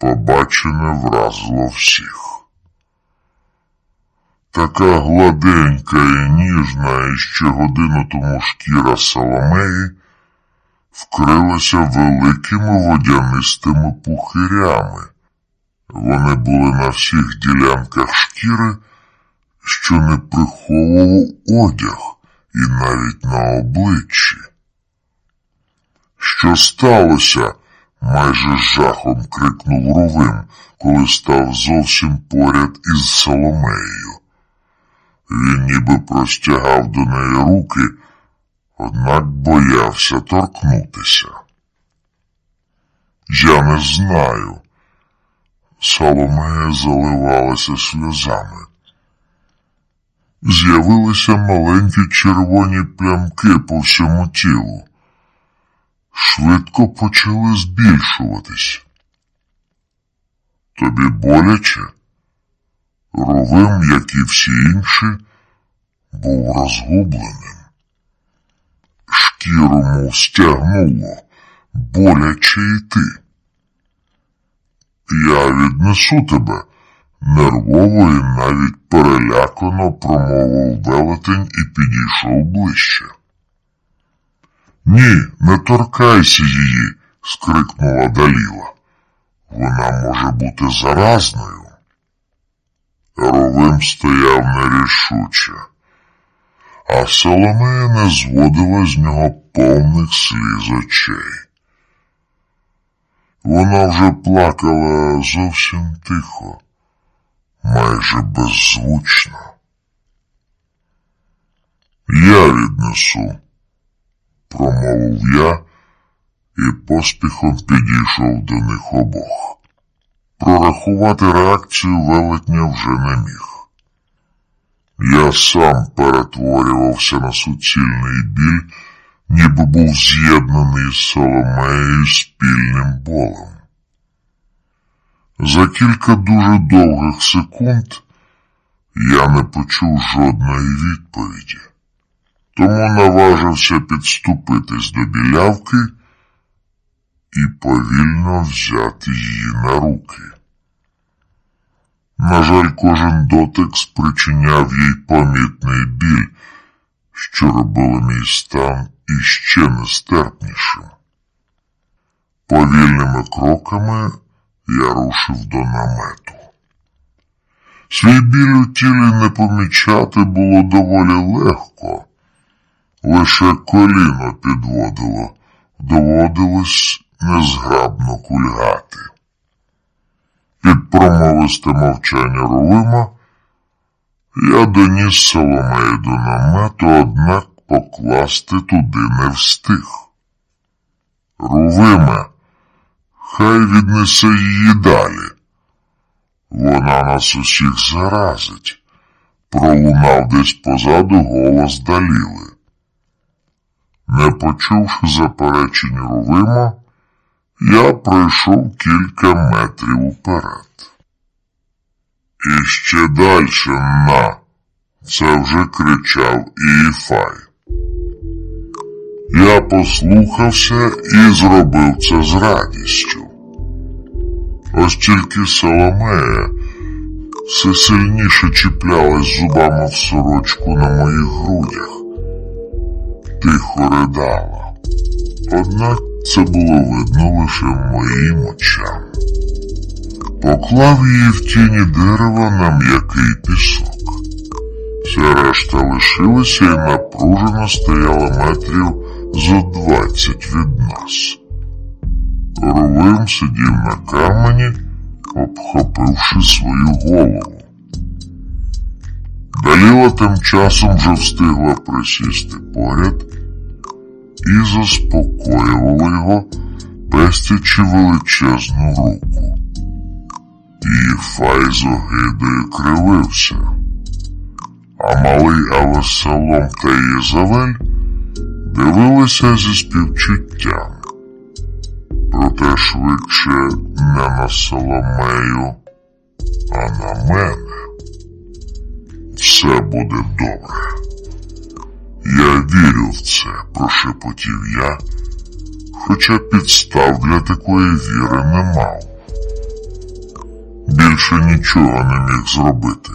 Побачене вразило всіх. Така гладенька і ніжна і ще годину тому шкіра Соломеї вкрилася великими водянистими пухирями. Вони були на всіх ділянках шкіри, що не приховував одяг і навіть на обличчі. Що сталося? Майже з жахом крикнув Рувим, коли став зовсім поряд із Соломеєю. Він ніби простягав до неї руки, однак боявся торкнутися. Я не знаю. Соломея заливалася сльозами. З'явилися маленькі червоні плямки по всьому тілу. Швидко почали збільшуватись. Тобі боляче? Ровим, як і всі інші, був розгубленим. Шкіру мов стягнуло, боляче йти. Я віднесу тебе, нервово і навіть перелякано промовив велетень і підійшов ближче. Ні, не торкайся її, скрикнула Даліла. Вона може бути заразною. Ровим стояв нерішуче, а Соломея не зводила з нього повних сліз очей. Вона вже плакала зовсім тихо, майже беззвучно. Я віднесу, промовив я і поспіхом підійшов до них обох. Прорахувати реакцію велетня вже не міг. Я сам перетворювався на суцільний біль, ніби був з'єднаний з Соломеєю спільним болем. За кілька дуже довгих секунд я не почув жодної відповіді, тому наважився підступитись до білявки і повільно взяти її на руки. На жаль, кожен дотик спричиняв їй помітний біль, що робило мій стан іще нестерпнішим. Повільними кроками я рушив до намету. Свій біль у тілі не помічати було доволі легко, лише коліно підводило, доводилось незграбно кульгати. Під промовисте мовчання Рулима я доніс Соломею до намету, однак покласти туди не встиг. Рувиме, хай віднесе її далі. Вона нас усіх заразить, пролунав десь позаду голос Даліли. Не почувши заперечень Рувима, я пройшов кілька метрів уперед. І ще дальше на. Це вже кричав Іїфай. Я послухався і зробив це з радістю. Ось тільки Соломея все сильніше чіплялась зубами в сорочку на моїх грудях, тихо ридала. Однак це було видно лише моїм очам. Поклав її в тіні дерева на м'який пісок. Вся решта лишилася і напружено стояла метрів зо двадцять від нас. Рувим сидів на камені, обхопивши свою голову. Даліла тим часом вже встигла присісти поряд і заспокоювала його, пестячи величезну руку. І фай з огидою кривився, а малий Авесалом та Єзавель дивилися зі співчуттям, проте швидше не на Соломею, а на мене. Все буде добре. Я вірю в це, прошепотів я, хоча підстав для такої віри не мав. більше нічого не міг зробити.